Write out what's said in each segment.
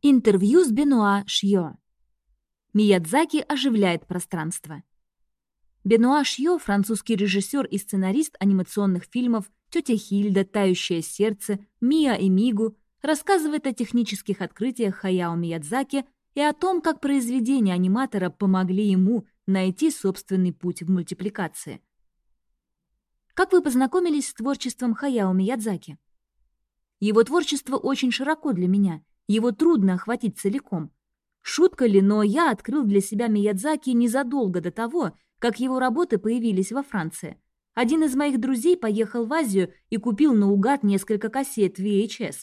Интервью с Бенуа Шьё. Миядзаки оживляет пространство. Бенуа Шьё – французский режиссер и сценарист анимационных фильмов «Тетя Хильда», «Тающее сердце», «Мия и Мигу», рассказывает о технических открытиях Хаяо Миядзаки и о том, как произведения аниматора помогли ему найти собственный путь в мультипликации. Как вы познакомились с творчеством Хаяо Миядзаки? Его творчество очень широко для меня – его трудно охватить целиком. Шутка ли, но я открыл для себя Миядзаки незадолго до того, как его работы появились во Франции. Один из моих друзей поехал в Азию и купил наугад несколько кассет VHS.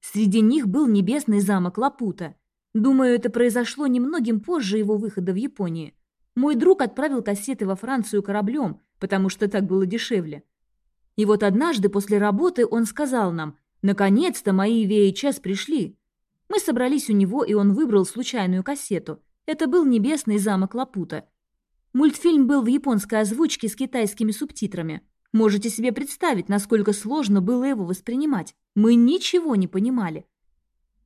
Среди них был небесный замок Лапута. Думаю, это произошло немногим позже его выхода в Японии. Мой друг отправил кассеты во Францию кораблем, потому что так было дешевле. И вот однажды после работы он сказал нам, «Наконец-то мои VHS пришли. Мы собрались у него, и он выбрал случайную кассету. Это был «Небесный замок Лапута». Мультфильм был в японской озвучке с китайскими субтитрами. Можете себе представить, насколько сложно было его воспринимать. Мы ничего не понимали.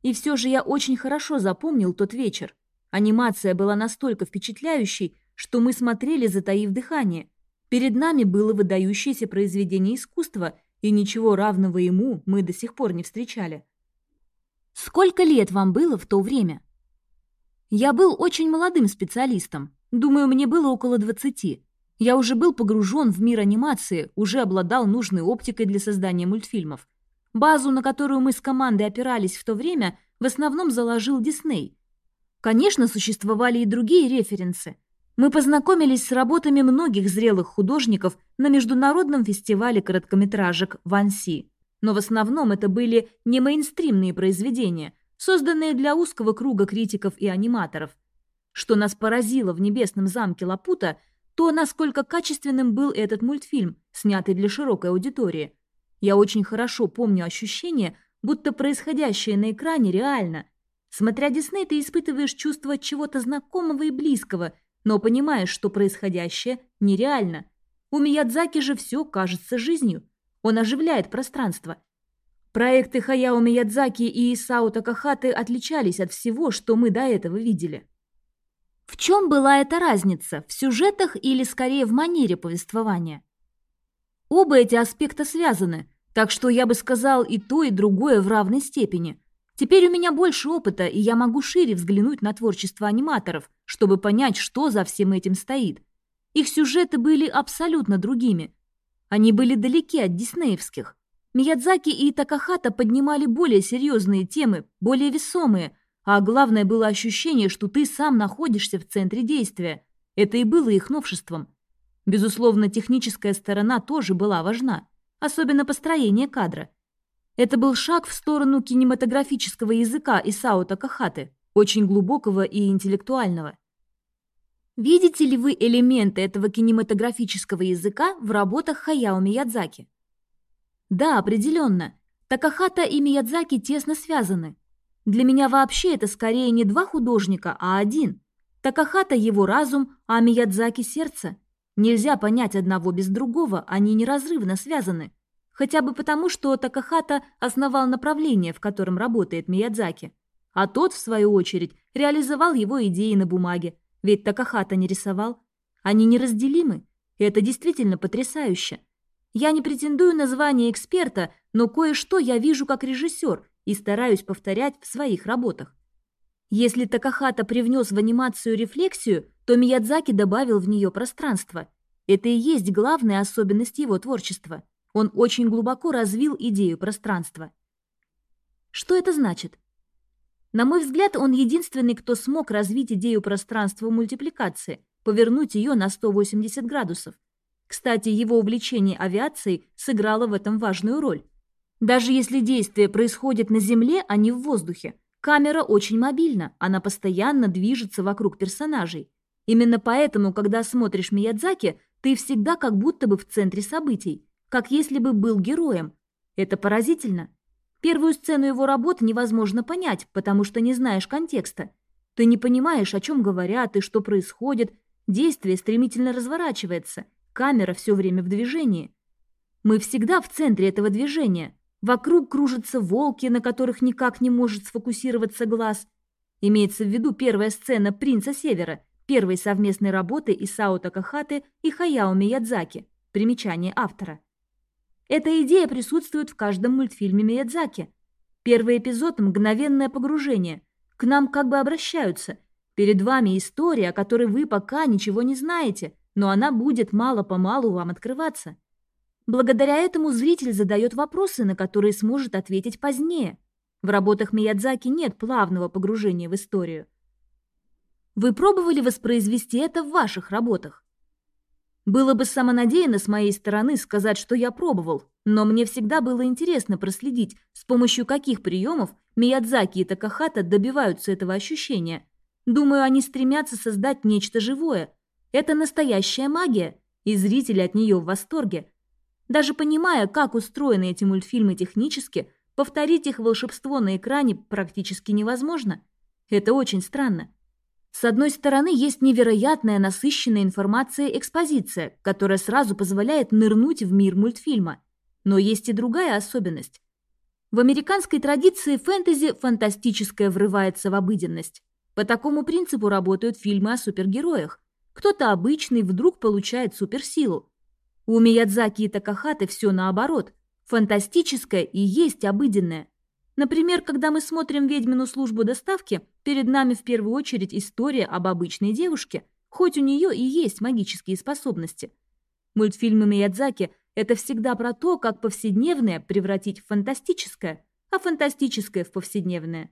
И все же я очень хорошо запомнил тот вечер. Анимация была настолько впечатляющей, что мы смотрели, затаив дыхание. Перед нами было выдающееся произведение искусства, и ничего равного ему мы до сих пор не встречали. Сколько лет вам было в то время? Я был очень молодым специалистом. Думаю, мне было около 20. Я уже был погружен в мир анимации, уже обладал нужной оптикой для создания мультфильмов. Базу, на которую мы с командой опирались в то время, в основном заложил Дисней. Конечно, существовали и другие референсы. Мы познакомились с работами многих зрелых художников на международном фестивале короткометражек «Ванси» но в основном это были не мейнстримные произведения, созданные для узкого круга критиков и аниматоров. Что нас поразило в «Небесном замке Лапута», то, насколько качественным был этот мультфильм, снятый для широкой аудитории. Я очень хорошо помню ощущение, будто происходящее на экране реально. Смотря Дисней, ты испытываешь чувство чего-то знакомого и близкого, но понимаешь, что происходящее нереально. У Миядзаки же все кажется жизнью. Он оживляет пространство. Проекты Хаяо Миядзаки и Исао Такахаты отличались от всего, что мы до этого видели. В чем была эта разница, в сюжетах или скорее в манере повествования? Оба эти аспекта связаны, так что я бы сказал и то, и другое в равной степени. Теперь у меня больше опыта, и я могу шире взглянуть на творчество аниматоров, чтобы понять, что за всем этим стоит. Их сюжеты были абсолютно другими – они были далеки от диснеевских. Миядзаки и Такахата поднимали более серьезные темы, более весомые, а главное было ощущение, что ты сам находишься в центре действия. Это и было их новшеством. Безусловно, техническая сторона тоже была важна, особенно построение кадра. Это был шаг в сторону кинематографического языка Исао Такахаты, очень глубокого и интеллектуального. Видите ли вы элементы этого кинематографического языка в работах Хаяо Миядзаки? Да, определенно. Такахата и Миядзаки тесно связаны. Для меня вообще это скорее не два художника, а один. Такахата – его разум, а Миядзаки – сердце. Нельзя понять одного без другого, они неразрывно связаны. Хотя бы потому, что Такахата основал направление, в котором работает Миядзаки. А тот, в свою очередь, реализовал его идеи на бумаге, ведь Такахата не рисовал. Они неразделимы, и это действительно потрясающе. Я не претендую на звание эксперта, но кое-что я вижу как режиссер и стараюсь повторять в своих работах. Если Такахата привнес в анимацию рефлексию, то Миядзаки добавил в нее пространство. Это и есть главная особенность его творчества. Он очень глубоко развил идею пространства. Что это значит? На мой взгляд, он единственный, кто смог развить идею пространства мультипликации, повернуть ее на 180 градусов. Кстати, его увлечение авиацией сыграло в этом важную роль. Даже если действие происходит на Земле, а не в воздухе, камера очень мобильна, она постоянно движется вокруг персонажей. Именно поэтому, когда смотришь Миядзаки, ты всегда как будто бы в центре событий, как если бы был героем. Это поразительно. Первую сцену его работы невозможно понять, потому что не знаешь контекста. Ты не понимаешь, о чем говорят и что происходит. Действие стремительно разворачивается. Камера все время в движении. Мы всегда в центре этого движения. Вокруг кружатся волки, на которых никак не может сфокусироваться глаз. Имеется в виду первая сцена «Принца Севера», первой совместной работы Исао Такахаты и Хаяо Миядзаки. Примечание автора. Эта идея присутствует в каждом мультфильме Миядзаки. Первый эпизод – мгновенное погружение. К нам как бы обращаются. Перед вами история, о которой вы пока ничего не знаете, но она будет мало-помалу вам открываться. Благодаря этому зритель задает вопросы, на которые сможет ответить позднее. В работах Миядзаки нет плавного погружения в историю. Вы пробовали воспроизвести это в ваших работах? Было бы самонадеянно с моей стороны сказать, что я пробовал, но мне всегда было интересно проследить, с помощью каких приемов Миядзаки и Такахата добиваются этого ощущения. Думаю, они стремятся создать нечто живое. Это настоящая магия, и зрители от нее в восторге. Даже понимая, как устроены эти мультфильмы технически, повторить их волшебство на экране практически невозможно. Это очень странно. С одной стороны, есть невероятная насыщенная информация экспозиция, которая сразу позволяет нырнуть в мир мультфильма. Но есть и другая особенность. В американской традиции фэнтези фантастическое врывается в обыденность. По такому принципу работают фильмы о супергероях. Кто-то обычный вдруг получает суперсилу. У Миядзаки и Такахаты все наоборот. Фантастическое и есть обыденное. Например, когда мы смотрим «Ведьмину службу доставки», перед нами в первую очередь история об обычной девушке, хоть у нее и есть магические способности. Мультфильмы Миядзаки – это всегда про то, как повседневное превратить в фантастическое, а фантастическое в повседневное.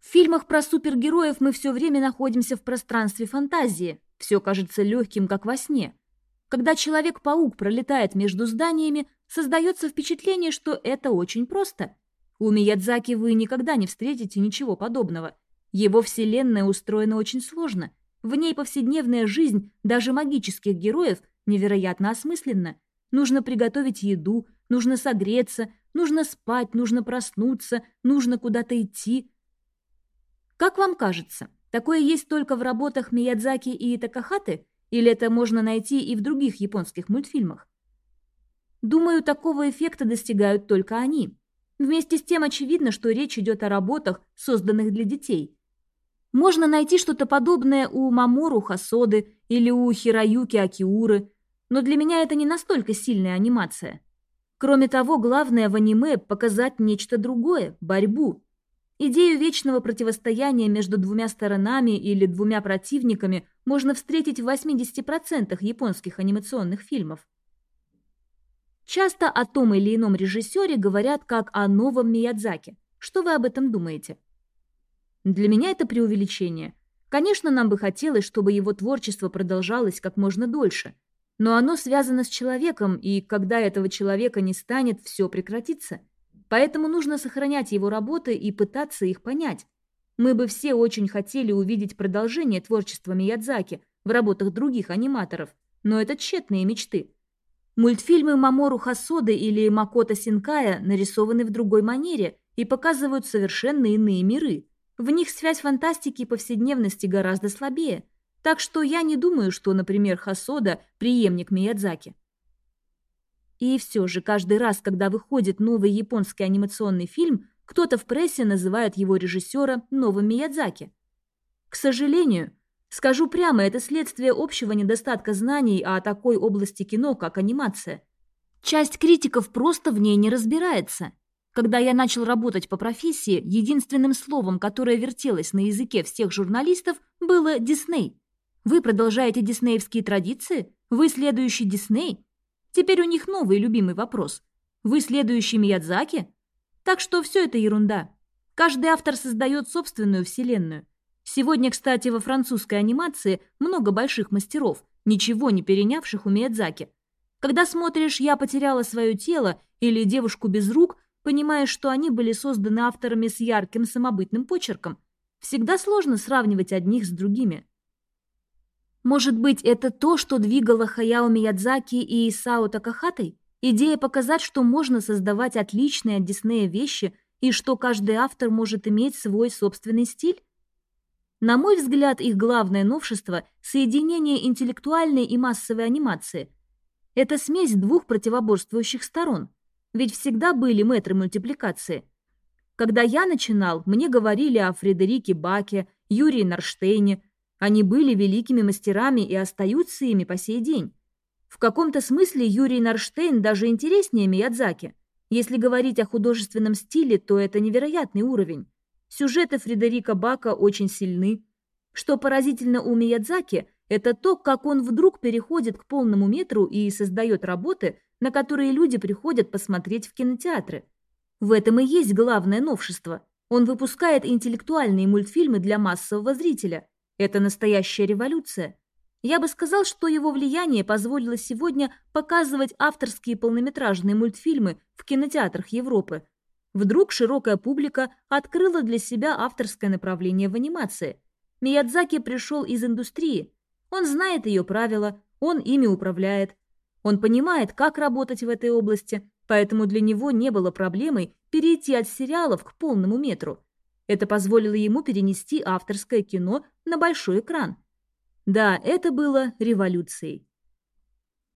В фильмах про супергероев мы все время находимся в пространстве фантазии, все кажется легким, как во сне. Когда Человек-паук пролетает между зданиями, создается впечатление, что это очень просто – у Миядзаки вы никогда не встретите ничего подобного. Его вселенная устроена очень сложно. В ней повседневная жизнь даже магических героев невероятно осмысленна. Нужно приготовить еду, нужно согреться, нужно спать, нужно проснуться, нужно куда-то идти. Как вам кажется, такое есть только в работах Миядзаки и Такахаты, или это можно найти и в других японских мультфильмах? Думаю, такого эффекта достигают только они. Вместе с тем очевидно, что речь идет о работах, созданных для детей. Можно найти что-то подобное у Мамору Хасоды или у Хироюки Акиуры, но для меня это не настолько сильная анимация. Кроме того, главное в аниме показать нечто другое – борьбу. Идею вечного противостояния между двумя сторонами или двумя противниками можно встретить в 80% японских анимационных фильмов. Часто о том или ином режиссере говорят как о новом Миядзаке. Что вы об этом думаете? Для меня это преувеличение. Конечно, нам бы хотелось, чтобы его творчество продолжалось как можно дольше. Но оно связано с человеком, и когда этого человека не станет, все прекратится. Поэтому нужно сохранять его работы и пытаться их понять. Мы бы все очень хотели увидеть продолжение творчества Миядзаки в работах других аниматоров, но это тщетные мечты. Мультфильмы Мамору Хасоды или Макота Синкая нарисованы в другой манере и показывают совершенно иные миры. В них связь фантастики и повседневности гораздо слабее. Так что я не думаю, что, например, Хасода – преемник Миядзаки. И все же, каждый раз, когда выходит новый японский анимационный фильм, кто-то в прессе называет его режиссера новым Миядзаки. К сожалению, Скажу прямо, это следствие общего недостатка знаний о такой области кино, как анимация. Часть критиков просто в ней не разбирается. Когда я начал работать по профессии, единственным словом, которое вертелось на языке всех журналистов, было «Дисней». Вы продолжаете диснеевские традиции? Вы следующий Дисней? Теперь у них новый любимый вопрос. Вы следующий Миядзаки? Так что все это ерунда. Каждый автор создает собственную вселенную. Сегодня, кстати, во французской анимации много больших мастеров, ничего не перенявших у Миядзаки. Когда смотришь «Я потеряла свое тело» или «Девушку без рук», понимаешь, что они были созданы авторами с ярким самобытным почерком. Всегда сложно сравнивать одних с другими. Может быть, это то, что двигало Хаяо Миядзаки и Исао Такахатой? Идея показать, что можно создавать отличные от Диснея вещи и что каждый автор может иметь свой собственный стиль? На мой взгляд, их главное новшество – соединение интеллектуальной и массовой анимации. Это смесь двух противоборствующих сторон. Ведь всегда были мэтры мультипликации. Когда я начинал, мне говорили о Фредерике Баке, Юрии Нарштейне. Они были великими мастерами и остаются ими по сей день. В каком-то смысле Юрий Нарштейн даже интереснее Миядзаки. Если говорить о художественном стиле, то это невероятный уровень. Сюжеты Фредерика Бака очень сильны. Что поразительно у Миядзаки, это то, как он вдруг переходит к полному метру и создает работы, на которые люди приходят посмотреть в кинотеатры. В этом и есть главное новшество. Он выпускает интеллектуальные мультфильмы для массового зрителя. Это настоящая революция. Я бы сказал, что его влияние позволило сегодня показывать авторские полнометражные мультфильмы в кинотеатрах Европы. Вдруг широкая публика открыла для себя авторское направление в анимации. Миядзаки пришел из индустрии. Он знает ее правила, он ими управляет. Он понимает, как работать в этой области, поэтому для него не было проблемой перейти от сериалов к полному метру. Это позволило ему перенести авторское кино на большой экран – да, это было революцией.